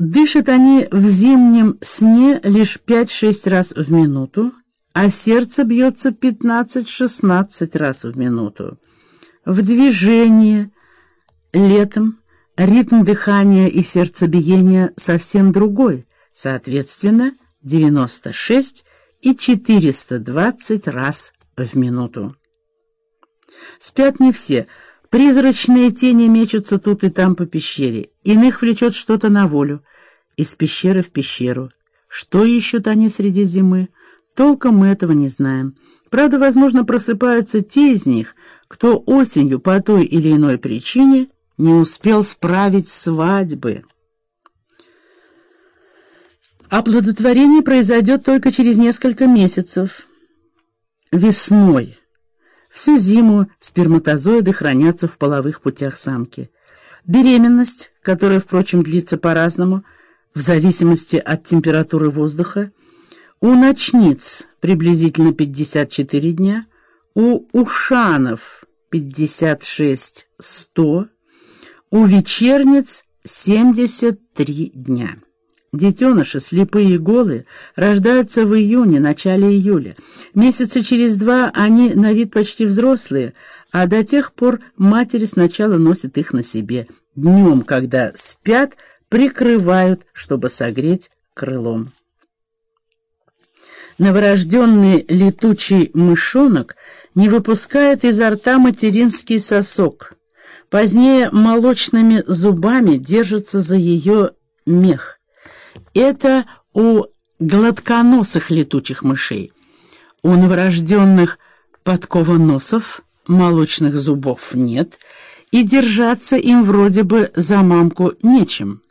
Дышат они в зимнем сне лишь 5-6 раз в минуту, а сердце бьется 15-16 раз в минуту. В движении летом ритм дыхания и сердцебиения совсем другой, соответственно, 96 и 420 раз в минуту. Спят не все – Призрачные тени мечутся тут и там по пещере. Иных влечет что-то на волю. Из пещеры в пещеру. Что ищут они среди зимы? Толком мы этого не знаем. Правда, возможно, просыпаются те из них, кто осенью по той или иной причине не успел справить свадьбы. Оплодотворение произойдет только через несколько месяцев. Весной. Всю зиму сперматозоиды хранятся в половых путях самки. Беременность, которая, впрочем, длится по-разному, в зависимости от температуры воздуха, у ночниц приблизительно 54 дня, у ушанов 56-100, у вечерниц 73 дня. Детеныши, слепые и голые, рождаются в июне, начале июля. Месяца через два они на вид почти взрослые, а до тех пор матери сначала носят их на себе. Днем, когда спят, прикрывают, чтобы согреть крылом. Новорожденный летучий мышонок не выпускает изо рта материнский сосок. Позднее молочными зубами держится за ее мех. Это у гладконосых летучих мышей. У новорожденных подковоносов молочных зубов нет, и держаться им вроде бы за мамку нечем.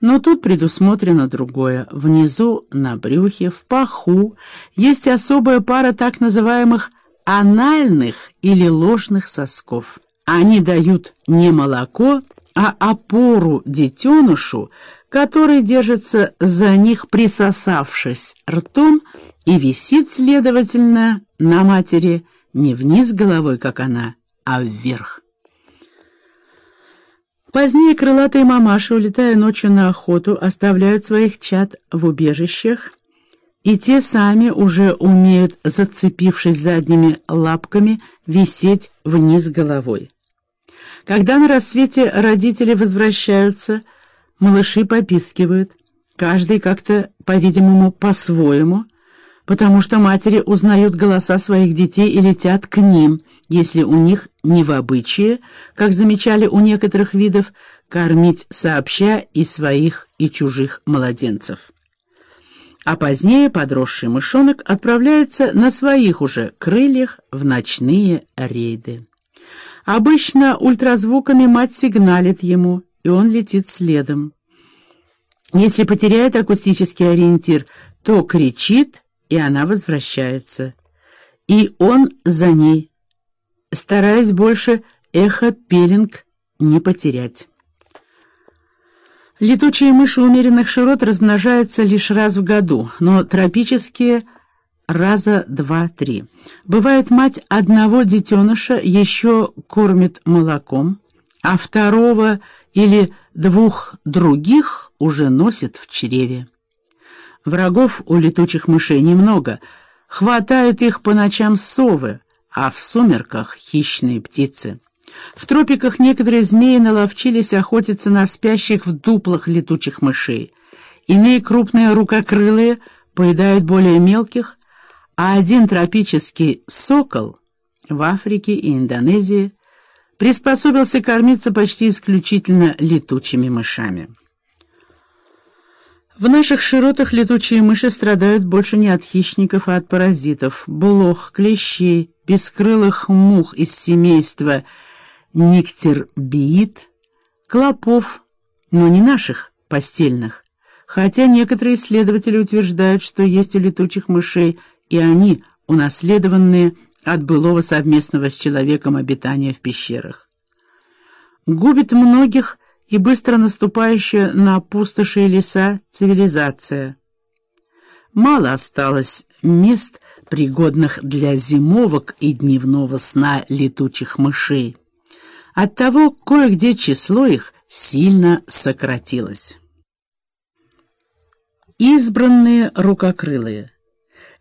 Но тут предусмотрено другое. Внизу, на брюхе, в паху, есть особая пара так называемых анальных или ложных сосков. Они дают не молоко, а опору детенышу, который держится за них, присосавшись ртом, и висит, следовательно, на матери не вниз головой, как она, а вверх. Позднее крылатые мамаши, улетая ночью на охоту, оставляют своих чад в убежищах, и те сами уже умеют, зацепившись задними лапками, висеть вниз головой. Когда на рассвете родители возвращаются – Малыши попискивают, каждый как-то, по-видимому, по-своему, потому что матери узнают голоса своих детей и летят к ним, если у них не в обычае, как замечали у некоторых видов, кормить сообща и своих, и чужих младенцев. А позднее подросший мышонок отправляется на своих уже крыльях в ночные рейды. Обычно ультразвуками мать сигналит ему, и он летит следом. Если потеряет акустический ориентир, то кричит, и она возвращается. И он за ней, стараясь больше эхо-пелинг не потерять. Летучие мыши умеренных широт размножаются лишь раз в году, но тропические — раза два-три. Бывает, мать одного детеныша еще кормит молоком, а второго или двух других уже носит в чреве. Врагов у летучих мышей немного, хватают их по ночам совы, а в сумерках хищные птицы. В тропиках некоторые змеи наловчились охотиться на спящих в дуплах летучих мышей. Иные крупные рукокрылые поедают более мелких, а один тропический сокол в Африке и Индонезии приспособился кормиться почти исключительно летучими мышами. В наших широтах летучие мыши страдают больше не от хищников, а от паразитов, блох, клещей, бескрылых мух из семейства никтербиид, клопов, но не наших, постельных. Хотя некоторые исследователи утверждают, что есть у летучих мышей и они, унаследованные от былого совместного с человеком обитания в пещерах. Губит многих и быстро наступающая на пустоши и леса цивилизация. Мало осталось мест, пригодных для зимовок и дневного сна летучих мышей. Оттого кое-где число их сильно сократилось. Избранные рукокрылые.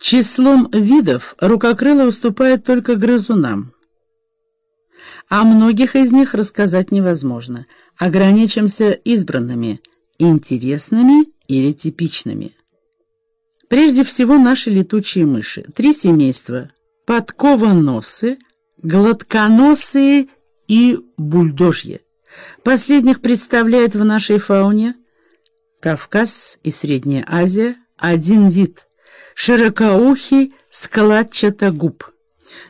Числом видов рукокрылые уступают только грызунам. О многих из них рассказать невозможно. Ограничимся избранными, интересными или типичными. Прежде всего наши летучие мыши. Три семейства – подкованосы, гладконосые и бульдожьи. Последних представляет в нашей фауне Кавказ и Средняя Азия один вид – широкоухий складчатогуб.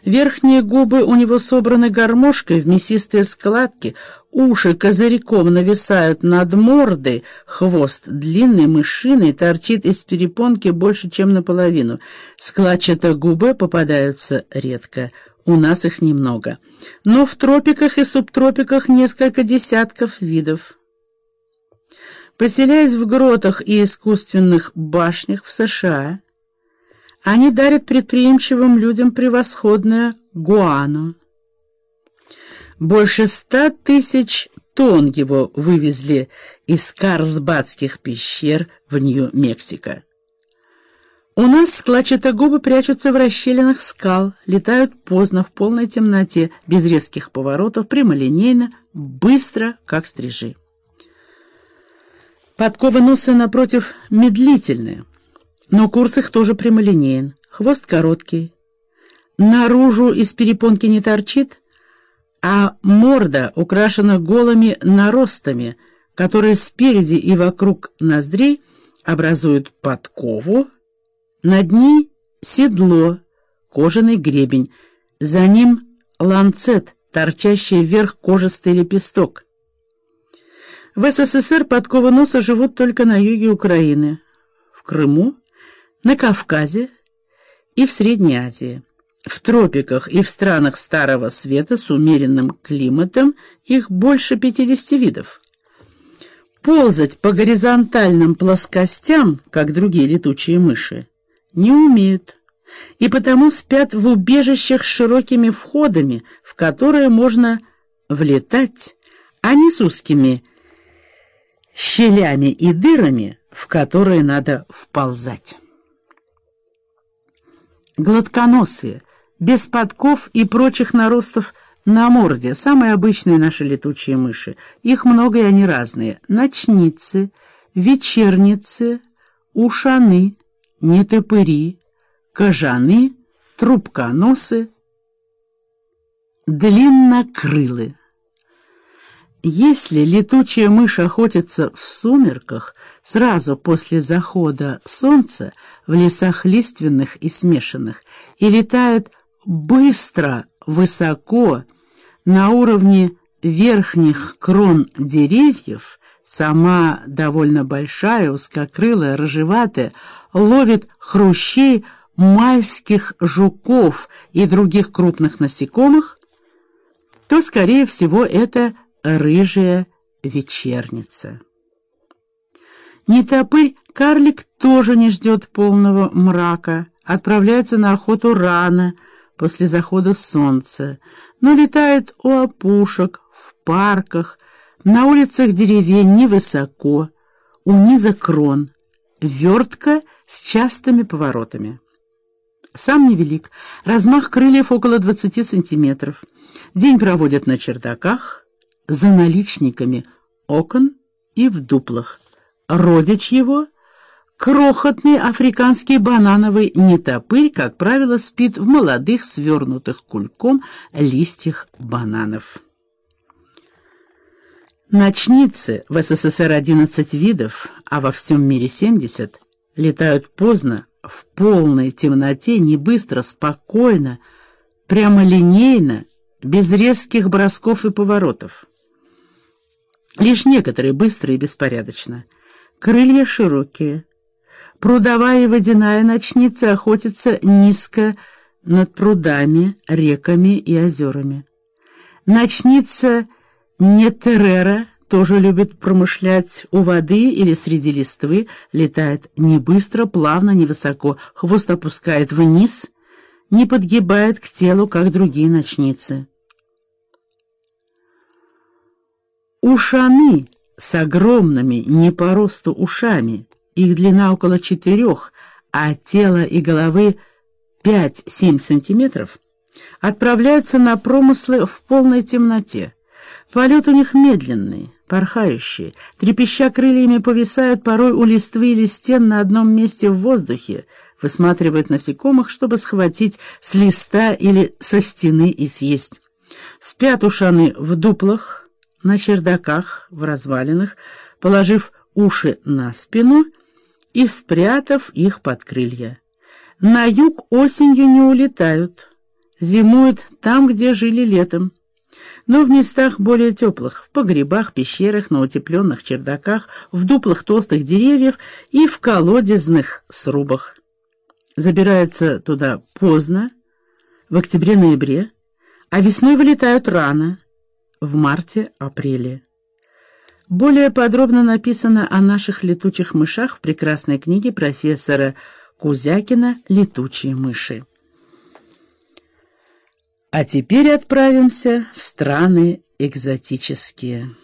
Верхние губы у него собраны гармошкой в мясистые складки, уши козырьком нависают над мордой, хвост длинный, мышиный, торчит из перепонки больше, чем наполовину. Складчатые губы попадаются редко, у нас их немного. Но в тропиках и субтропиках несколько десятков видов. Поселяясь в гротах и искусственных башнях в США, они дарят предприимчивым людям превосходное гуану. Больше ста тысяч тонн его вывезли из Карлсбадских пещер в Нью-Мексико. У нас складчатогубы прячутся в расщелинах скал, летают поздно, в полной темноте, без резких поворотов, прямолинейно, быстро, как стрижи. Подковы носа, напротив, медлительные. Но курс их тоже прямолинеен, хвост короткий. Наружу из перепонки не торчит, а морда украшена голыми наростами, которые спереди и вокруг ноздрей образуют подкову, над ней седло, кожаный гребень, за ним ланцет, торчащий вверх кожистый лепесток. В СССР подковы носа живут только на юге Украины, в Крыму, на Кавказе и в Средней Азии. В тропиках и в странах Старого Света с умеренным климатом их больше 50 видов. Ползать по горизонтальным плоскостям, как другие летучие мыши, не умеют, и потому спят в убежищах с широкими входами, в которые можно влетать, а не с узкими щелями и дырами, в которые надо вползать гладконосые, без подков и прочих наростов на морде, самые обычные наши летучие мыши. Их много и они разные. Ночницы, вечерницы, ушаны, нетопыри, кожаны, трубконосы, длиннокрылы. Если летучая мышь охотится в сумерках, сразу после захода солнца, в лесах лиственных и смешанных, и летает быстро, высоко, на уровне верхних крон деревьев, сама довольно большая, узкокрылая, рыжеватая, ловит хрущей, майских жуков и других крупных насекомых, то, скорее всего, это рыжая вечерница. Нетопырь карлик тоже не ждет полного мрака, отправляется на охоту рано, после захода солнца, но летает у опушек, в парках, на улицах деревень невысоко, у низа крон, вертка с частыми поворотами. Сам невелик, размах крыльев около 20 сантиметров. День проводят на чердаках, за наличниками окон и в дуплах. Родич его — крохотный африканский банановый нетопырь, как правило, спит в молодых, свернутых кульком листьях бананов. Ночницы в СССР 11 видов, а во всем мире 70, летают поздно, в полной темноте, не быстро, спокойно, прямолинейно, без резких бросков и поворотов. Лишь некоторые быстро и беспорядочно. Крылья широкие. Прудовая и водяная ночница охотятся низко над прудами, реками и озерами. Ночница Нетерера тоже любит промышлять у воды или среди листвы, летает не быстро, плавно, невысоко, хвост опускает вниз, не подгибает к телу, как другие ночницы. Ушаны с огромными не по росту ушами их длина около четырех, а тело и головы 5-7 сантиметров, отправляются на промыслы в полной темноте. Полет у них медленный, порхающий, трепеща крыльями повисают порой у листвы или стен на одном месте в воздухе, высматривают насекомых, чтобы схватить с листа или со стены и съесть. Спят ушаны в дуплах, на чердаках, в развалинах, положив уши на спину и спрятав их под крылья. На юг осенью не улетают, зимуют там, где жили летом, но в местах более теплых, в погребах, пещерах, на утепленных чердаках, в дуплах толстых деревьев и в колодезных срубах. Забираются туда поздно, в октябре-ноябре, а весной вылетают рано, в марте-апреле. Более подробно написано о наших летучих мышах в прекрасной книге профессора Кузякина «Летучие мыши». А теперь отправимся в страны экзотические.